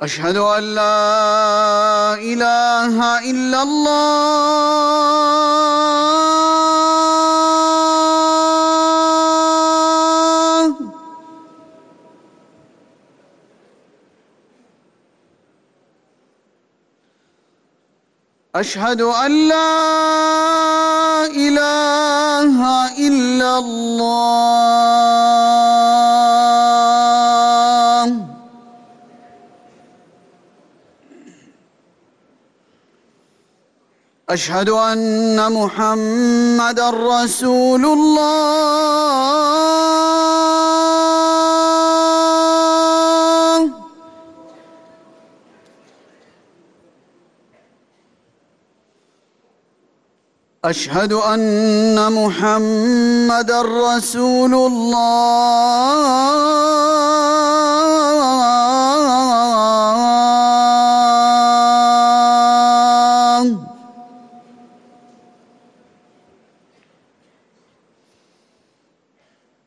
أشهد أن لا إله إلا الله. أشهد أن لا إله إلا الله. أشهد أن محمد رسول الله. أشهد أن محمد رسول الله.